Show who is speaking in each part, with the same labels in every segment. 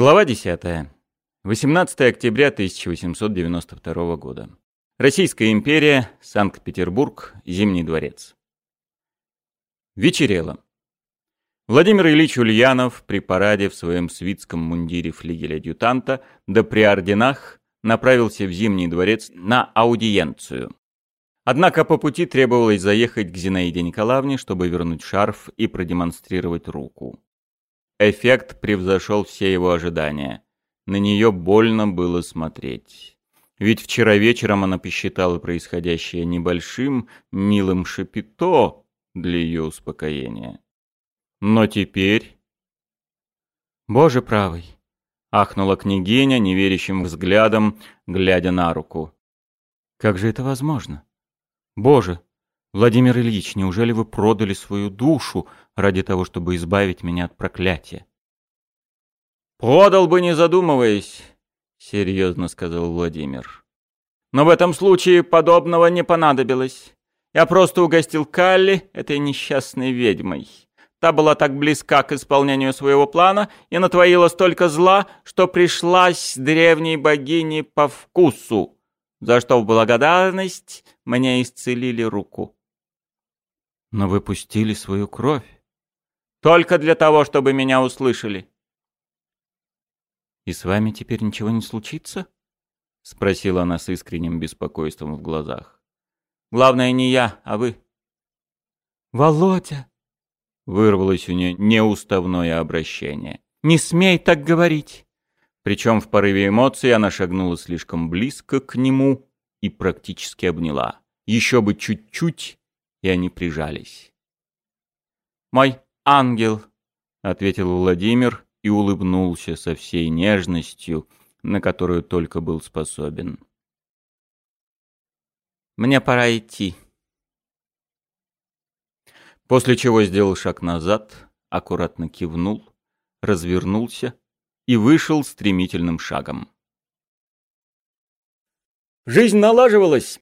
Speaker 1: Глава 10. 18 октября 1892 года. Российская империя, Санкт-Петербург, Зимний дворец. Вечерело. Владимир Ильич Ульянов при параде в своем свитском мундире флигеля-адъютанта да при орденах направился в Зимний дворец на аудиенцию. Однако по пути требовалось заехать к Зинаиде Николаевне, чтобы вернуть шарф и продемонстрировать руку. Эффект превзошел все его ожидания. На нее больно было смотреть. Ведь вчера вечером она посчитала происходящее небольшим, милым шапито для ее успокоения. Но теперь... «Боже правый!» — ахнула княгиня неверящим взглядом, глядя на руку. «Как же это возможно? Боже, Владимир Ильич, неужели вы продали свою душу ради того, чтобы избавить меня от проклятия? Продал бы, не задумываясь, серьезно сказал Владимир. Но в этом случае подобного не понадобилось. Я просто угостил Калли, этой несчастной ведьмой. Та была так близка к исполнению своего плана и натворила столько зла, что пришлась древней богине по вкусу, за что в благодарность мне исцелили руку. Но вы пустили свою кровь. Только для того, чтобы меня услышали. И с вами теперь ничего не случится? Спросила она с искренним беспокойством в глазах. Главное не я, а вы. Володя! Вырвалось у нее неуставное обращение. Не смей так говорить! Причем в порыве эмоций она шагнула слишком близко к нему и практически обняла. Еще бы чуть-чуть, и они прижались. «Мой ангел», — ответил Владимир и улыбнулся со всей нежностью, на которую только был способен. «Мне пора идти». После чего сделал шаг назад, аккуратно кивнул, развернулся и вышел стремительным шагом. Жизнь налаживалась.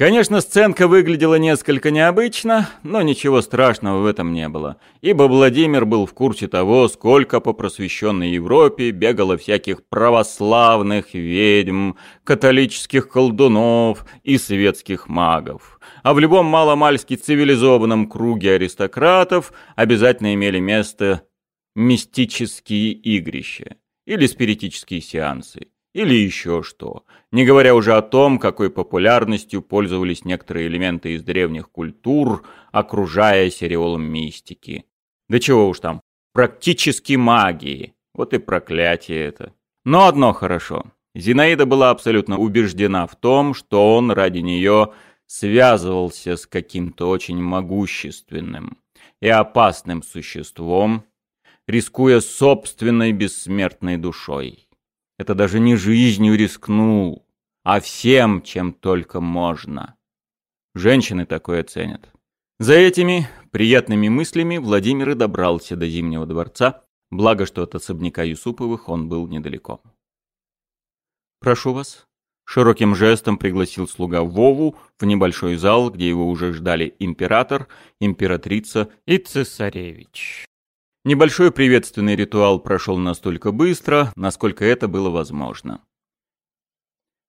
Speaker 1: Конечно, сценка выглядела несколько необычно, но ничего страшного в этом не было, ибо Владимир был в курсе того, сколько по просвещенной Европе бегало всяких православных ведьм, католических колдунов и светских магов. А в любом маломальски цивилизованном круге аристократов обязательно имели место мистические игрища или спиритические сеансы или еще что. Не говоря уже о том, какой популярностью пользовались некоторые элементы из древних культур, окружая сериолом мистики. Да чего уж там, практически магии. Вот и проклятие это. Но одно хорошо. Зинаида была абсолютно убеждена в том, что он ради нее связывался с каким-то очень могущественным и опасным существом, рискуя собственной бессмертной душой. Это даже не жизнью рискнул, а всем, чем только можно. Женщины такое ценят. За этими приятными мыслями Владимир и добрался до Зимнего дворца, благо что от особняка Юсуповых он был недалеко. «Прошу вас», — широким жестом пригласил слуга Вову в небольшой зал, где его уже ждали император, императрица и цесаревич. Небольшой приветственный ритуал прошел настолько быстро, насколько это было возможно.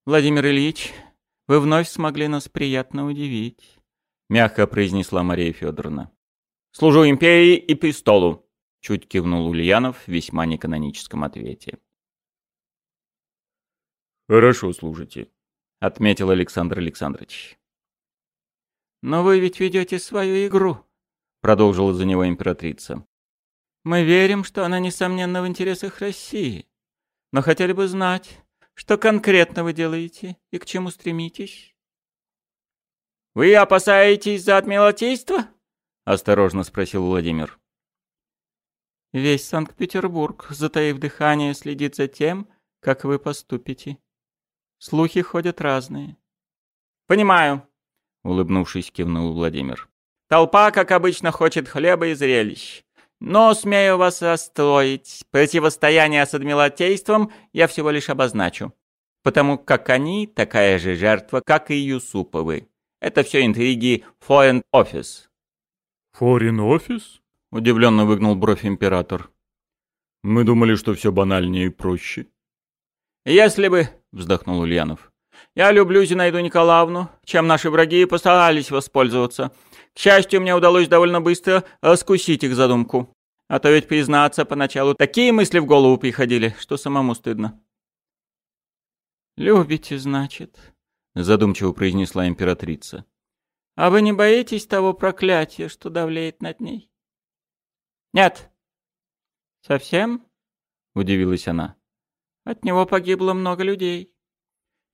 Speaker 1: «Владимир Ильич, вы вновь смогли нас приятно удивить», — мягко произнесла Мария Федоровна. «Служу империи и престолу», — чуть кивнул Ульянов в весьма неканоническом ответе.
Speaker 2: «Хорошо служите», —
Speaker 1: отметил Александр Александрович. «Но вы ведь ведете свою игру», — продолжила за него императрица. Мы верим, что она, несомненно, в интересах России. Но хотели бы знать, что конкретно вы делаете и к чему стремитесь. «Вы опасаетесь за отмелотейство?» — осторожно спросил Владимир. «Весь Санкт-Петербург, затаив дыхание, следит за тем, как вы поступите. Слухи ходят разные». «Понимаю», — улыбнувшись, кивнул Владимир. «Толпа, как обычно, хочет хлеба и зрелищ. Но, смею вас расстроить, противостояние с адмиралтейством я всего лишь обозначу. Потому как они такая же жертва, как и Юсуповы. Это все интриги Foreign Office.
Speaker 2: Foreign Office?
Speaker 1: Удивленно выгнул бровь император.
Speaker 2: Мы думали, что все банальнее и проще.
Speaker 1: «Если бы», — вздохнул Ульянов, — «я люблю Зинаиду Николаевну, чем наши враги постарались воспользоваться. К счастью, мне удалось довольно быстро раскусить их задумку. А то ведь, признаться, поначалу такие мысли в голову приходили, что самому стыдно». «Любите, значит», — задумчиво произнесла императрица. «А вы не боитесь того проклятия, что давлеет над ней?» «Нет». «Совсем?» — удивилась она. «От него погибло много людей».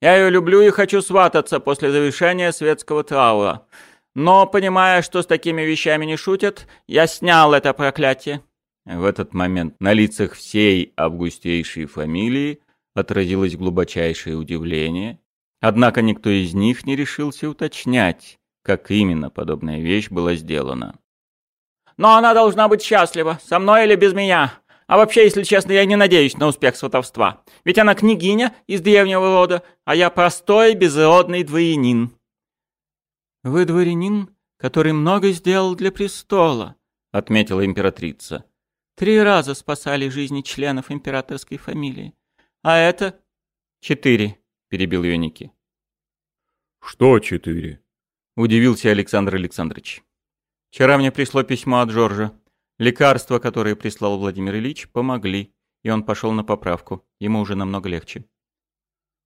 Speaker 1: «Я ее люблю и хочу свататься после завершения светского траура. Но, понимая, что с такими вещами не шутят, я снял это проклятие». В этот момент на лицах всей августейшей фамилии отразилось глубочайшее удивление, однако никто из них не решился уточнять, как именно подобная вещь была сделана. «Но она должна быть счастлива, со мной или без меня. А вообще, если честно, я не надеюсь на успех сватовства. Ведь она княгиня из древнего рода, а я простой безродный дворянин». «Вы дворянин, который много сделал для престола», — отметила императрица. «Три раза спасали жизни членов императорской фамилии. А это...» «Четыре», — перебил ее Ники.
Speaker 2: «Что четыре?»
Speaker 1: — удивился Александр Александрович. «Вчера мне пришло письмо от Жоржа. Лекарства, которые прислал Владимир Ильич, помогли, и он пошел на поправку. Ему уже намного легче».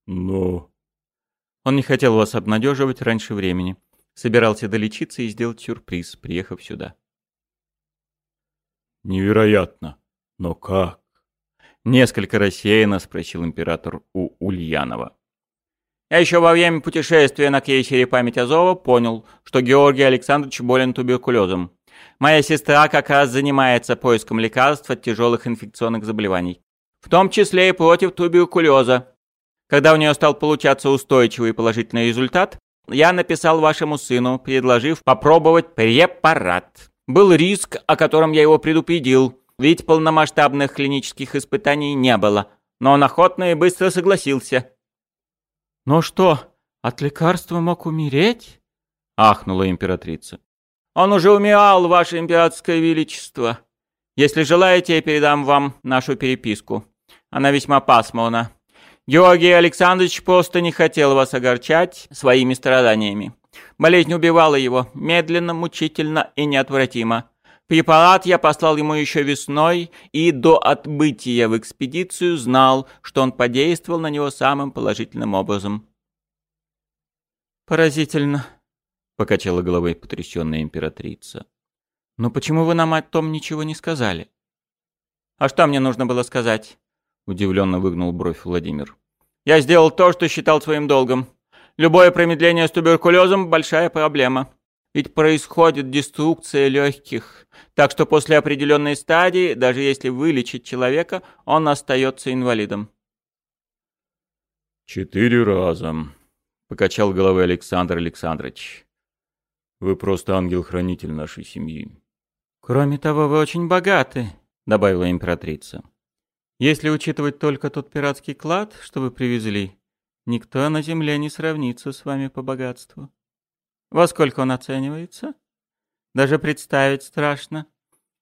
Speaker 2: «Но...»
Speaker 1: Он не хотел вас обнадеживать раньше времени. Собирался долечиться и сделать сюрприз, приехав сюда.
Speaker 2: «Невероятно! Но как?»
Speaker 1: Несколько рассеянно спросил император у Ульянова. Я еще во время путешествия на крейсере «Память Азова» понял, что Георгий Александрович болен туберкулезом. Моя сестра как раз занимается поиском лекарств от тяжелых инфекционных заболеваний. В том числе и против туберкулеза. Когда у нее стал получаться устойчивый и положительный результат, я написал вашему сыну, предложив попробовать препарат. Был риск, о котором я его предупредил, ведь полномасштабных клинических испытаний не было, но он охотно и быстро согласился. «Ну что, от лекарства мог умереть?» — ахнула императрица. «Он уже умирал, ваше императорское величество. Если желаете, я передам вам нашу переписку. Она весьма пасмурна. Георгий Александрович просто не хотел вас огорчать своими страданиями. Болезнь убивала его медленно, мучительно и неотвратимо. Препарат я послал ему еще весной, и до отбытия в экспедицию знал, что он подействовал на него самым положительным образом. «Поразительно», — покачала головой потрясенная императрица. «Но почему вы нам о том ничего не сказали?» «А что мне нужно было сказать?» — удивленно выгнул бровь Владимир. «Я сделал то, что считал своим долгом. Любое промедление с туберкулезом – большая проблема. Ведь происходит деструкция легких, так что после определенной стадии, даже если вылечить человека, он остается инвалидом.
Speaker 2: «Четыре раза», — покачал головой Александр Александрович. «Вы просто ангел-хранитель нашей семьи».
Speaker 1: «Кроме того, вы очень богаты», — добавила императрица. «Если учитывать только тот пиратский клад, что вы привезли, никто на земле не сравнится с вами по богатству». Во сколько он оценивается? Даже представить страшно.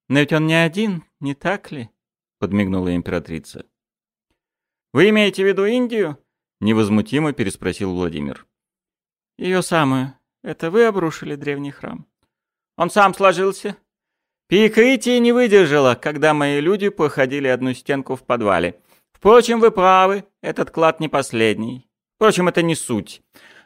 Speaker 1: Но ведь он не один, не так ли? Подмигнула императрица. Вы имеете в виду Индию? Невозмутимо переспросил Владимир. Ее самую. Это вы обрушили древний храм. Он сам сложился. Перекрытие не выдержало, когда мои люди походили одну стенку в подвале. Впрочем, вы правы, этот клад не последний. Впрочем, это не суть.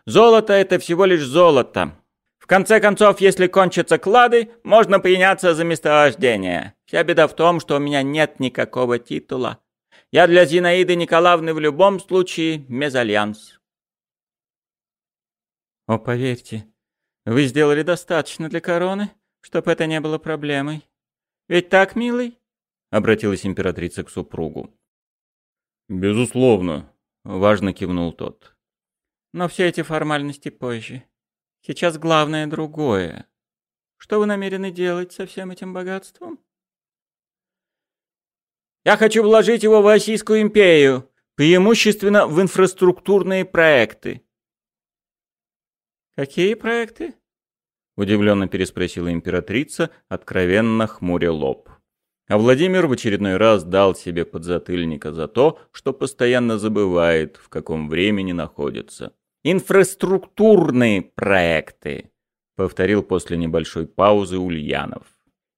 Speaker 1: Золото — это всего лишь золото. В конце концов, если кончатся клады, можно приняться за месторождение. Вся беда в том, что у меня нет никакого титула. Я для Зинаиды Николаевны в любом случае мезальянс. О, поверьте, вы сделали достаточно для короны, чтобы это не было проблемой. Ведь так, милый? Обратилась императрица к супругу.
Speaker 2: Безусловно,
Speaker 1: важно кивнул тот. Но все эти формальности позже. Сейчас главное другое. Что вы намерены делать со всем этим богатством? Я хочу вложить его в Российскую империю, преимущественно в инфраструктурные проекты. Какие проекты? Удивленно переспросила императрица, откровенно хмуря лоб. А Владимир в очередной раз дал себе подзатыльника за то, что постоянно забывает, в каком времени находится. «Инфраструктурные проекты», — повторил после небольшой паузы Ульянов.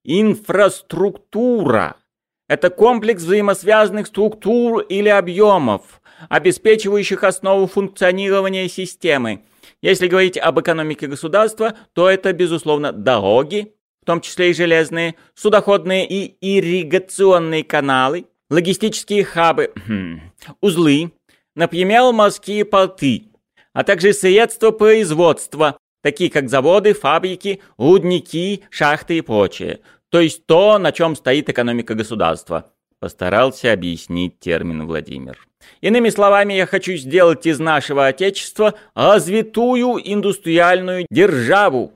Speaker 1: «Инфраструктура — это комплекс взаимосвязанных структур или объемов, обеспечивающих основу функционирования системы. Если говорить об экономике государства, то это, безусловно, дороги, в том числе и железные, судоходные и ирригационные каналы, логистические хабы, хм, узлы, например, морские порты, а также средства производства, такие как заводы, фабрики, рудники, шахты и прочее. То есть то, на чем стоит экономика государства. Постарался объяснить термин Владимир. Иными словами, я хочу сделать из нашего Отечества развитую индустриальную державу,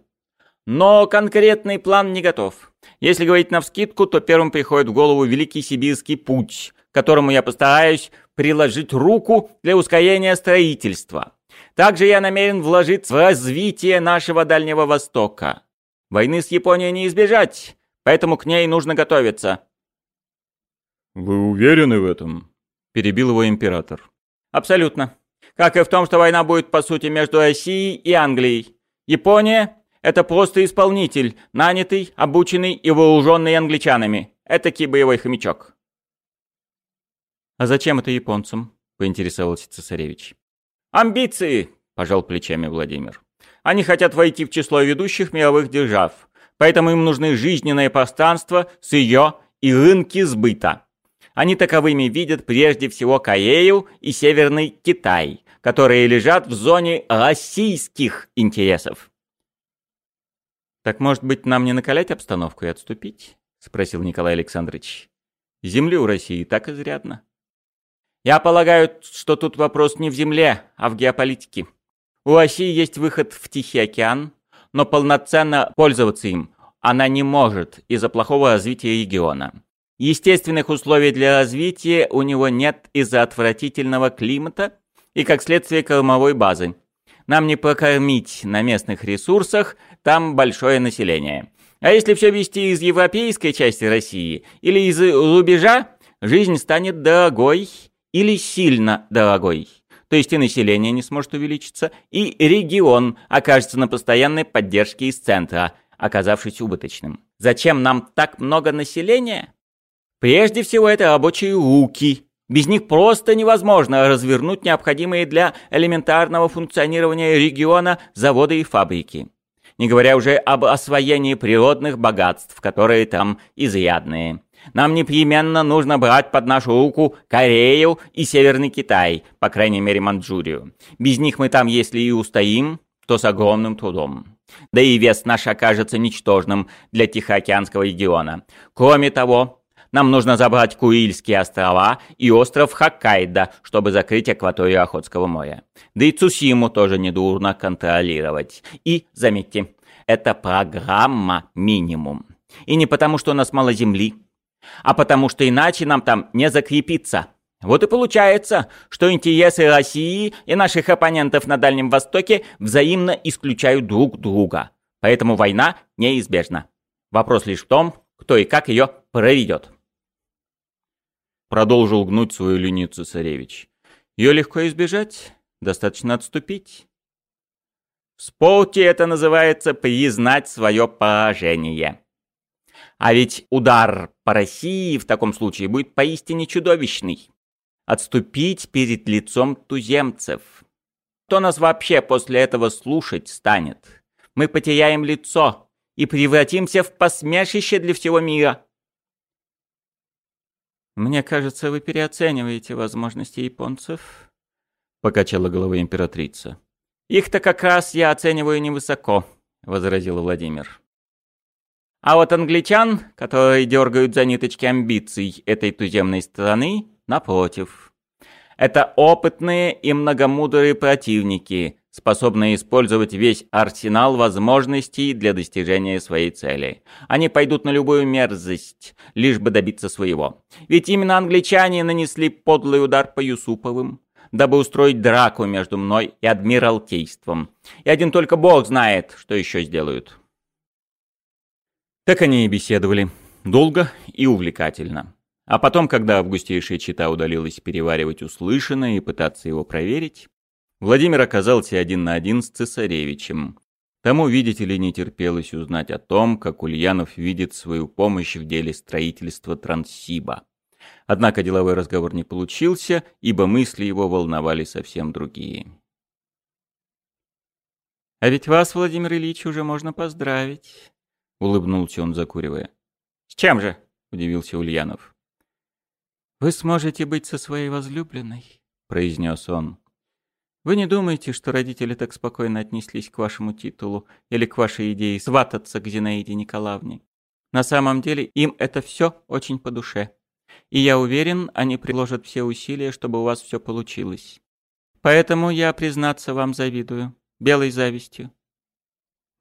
Speaker 1: но конкретный план не готов. Если говорить навскидку, то первым приходит в голову Великий Сибирский путь, которому я постараюсь приложить руку для ускорения строительства. Также я намерен вложить в развитие нашего Дальнего Востока. Войны с Японией не избежать, поэтому к ней нужно готовиться.
Speaker 2: «Вы уверены в этом?» – перебил его император.
Speaker 1: «Абсолютно. Как и в том, что война будет, по сути, между Россией и Англией. Япония это просто исполнитель, нанятый, обученный и вооруженный англичанами. Этакий боевой хомячок.
Speaker 2: «А зачем это японцам?» – поинтересовался цесаревич.
Speaker 1: «Амбиции!» – пожал плечами Владимир. «Они хотят войти в число ведущих мировых держав, поэтому им нужны жизненное пространство, сырье и рынки сбыта. Они таковыми видят прежде всего Корею и Северный Китай, которые лежат в зоне российских интересов.
Speaker 2: «Так, может быть, нам не накалять обстановку и отступить?» — спросил Николай Александрович. «Земли у России так изрядно».
Speaker 1: «Я полагаю, что тут вопрос не в земле, а в геополитике. У России есть выход в Тихий океан, но полноценно пользоваться им она не может из-за плохого развития региона. Естественных условий для развития у него нет из-за отвратительного климата и, как следствие, кормовой базы. Нам не покормить на местных ресурсах, там большое население. А если все вести из европейской части России или из рубежа, жизнь станет дорогой или сильно дорогой. То есть и население не сможет увеличиться, и регион окажется на постоянной поддержке из центра, оказавшись убыточным. Зачем нам так много населения? Прежде всего, это рабочие руки, без них просто невозможно развернуть необходимые для элементарного функционирования региона заводы и фабрики. Не говоря уже об освоении природных богатств, которые там изрядные. Нам непременно нужно брать под нашу руку Корею и Северный Китай, по крайней мере Манчжурию. Без них мы там, если и устоим, то с огромным трудом. Да и вес наш окажется ничтожным для Тихоокеанского региона. Кроме того, нам нужно забрать Курильские острова и остров Хоккайдо, чтобы закрыть акваторию Охотского моря. Да и Цусиму тоже недурно контролировать. И, заметьте, это программа минимум. И не потому, что у нас мало земли, а потому что иначе нам там не закрепиться. Вот и получается, что интересы России и наших оппонентов на Дальнем Востоке взаимно исключают друг друга. Поэтому война неизбежна. Вопрос лишь в том, кто и как ее проведет.
Speaker 2: Продолжил гнуть свою линию цесаревич. Ее легко избежать, достаточно отступить.
Speaker 1: В спорте это называется признать свое поражение. А ведь удар по России в таком случае будет поистине чудовищный. Отступить перед лицом туземцев. Кто нас вообще после этого слушать станет? Мы потеряем лицо и превратимся в посмешище для всего мира.
Speaker 2: «Мне кажется, вы переоцениваете возможности японцев», — покачала головой императрица.
Speaker 1: «Их-то как раз я оцениваю невысоко», — возразил Владимир. «А вот англичан, которые дергают за ниточки амбиций этой туземной страны, напротив. Это опытные и многомудрые противники, способные использовать весь арсенал возможностей для достижения своей цели. Они пойдут на любую мерзость, лишь бы добиться своего. Ведь именно англичане нанесли подлый удар по Юсуповым, дабы устроить драку между мной и адмиралтейством. И один только бог знает, что еще сделают.
Speaker 2: Так они и беседовали.
Speaker 1: долго и увлекательно. А потом, когда августейшая чита удалилась переваривать услышанное и пытаться его проверить, Владимир оказался один на один с цесаревичем. Тому, видите ли, не терпелось узнать о том, как Ульянов видит свою помощь в деле строительства Транссиба. Однако деловой разговор не получился, ибо мысли его волновали совсем другие.
Speaker 2: «А ведь вас, Владимир Ильич, уже можно поздравить», — улыбнулся он, закуривая.
Speaker 1: «С чем же?» — удивился Ульянов.
Speaker 2: «Вы сможете быть со своей возлюбленной», — произнес он. «Вы не думаете, что родители так спокойно отнеслись к вашему титулу или к вашей идее свататься к Зинаиде Николаевне? На самом деле им это все очень по душе. И я уверен, они приложат все усилия, чтобы у вас все получилось. Поэтому я, признаться, вам завидую. Белой завистью.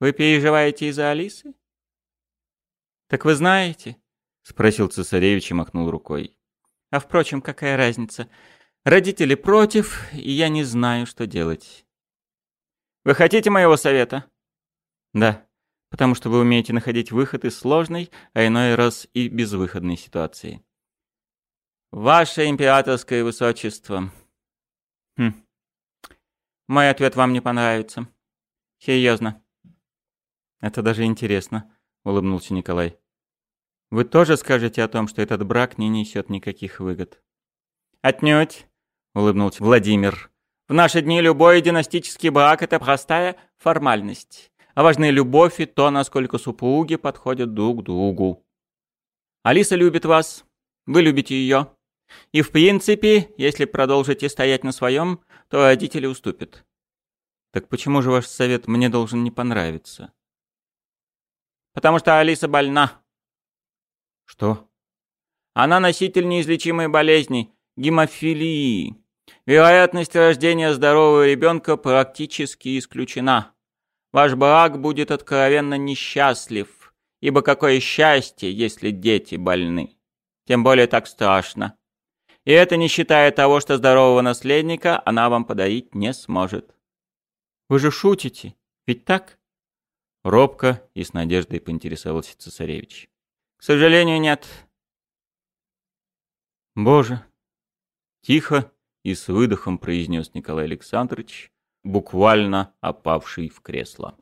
Speaker 2: Вы переживаете из-за Алисы? Так вы знаете? Спросил цесаревич и махнул рукой. А впрочем, какая разница? Родители против, и я не знаю, что делать. Вы хотите моего совета? Да, потому что вы умеете находить выход из сложной, а иной раз и безвыходной ситуации. Ваше императорское высочество. Хм. Мой ответ вам не понравится. Серьезно. Это даже интересно, улыбнулся Николай. Вы тоже скажете о том, что этот брак не несет никаких выгод? Отнюдь, улыбнулся Владимир. В наши дни любой династический брак – это простая формальность. А важны любовь и то, насколько супруги подходят друг к другу. Алиса любит вас, вы любите ее. И в принципе, если продолжите стоять на своем, то родители уступят. Так почему же ваш совет мне должен не понравиться? Потому что Алиса больна, что? Она носитель неизлечимой болезни – гемофилии. Вероятность рождения здорового ребенка практически исключена. Ваш брак будет откровенно несчастлив, ибо какое счастье, если дети больны. Тем более так страшно. И это не считая того, что здорового наследника она вам подарить не сможет. Вы же шутите, ведь так? Робко и с надеждой поинтересовался цесаревич. К сожалению, нет.
Speaker 1: Боже. Тихо и с выдохом произнес Николай Александрович, буквально опавший в кресло.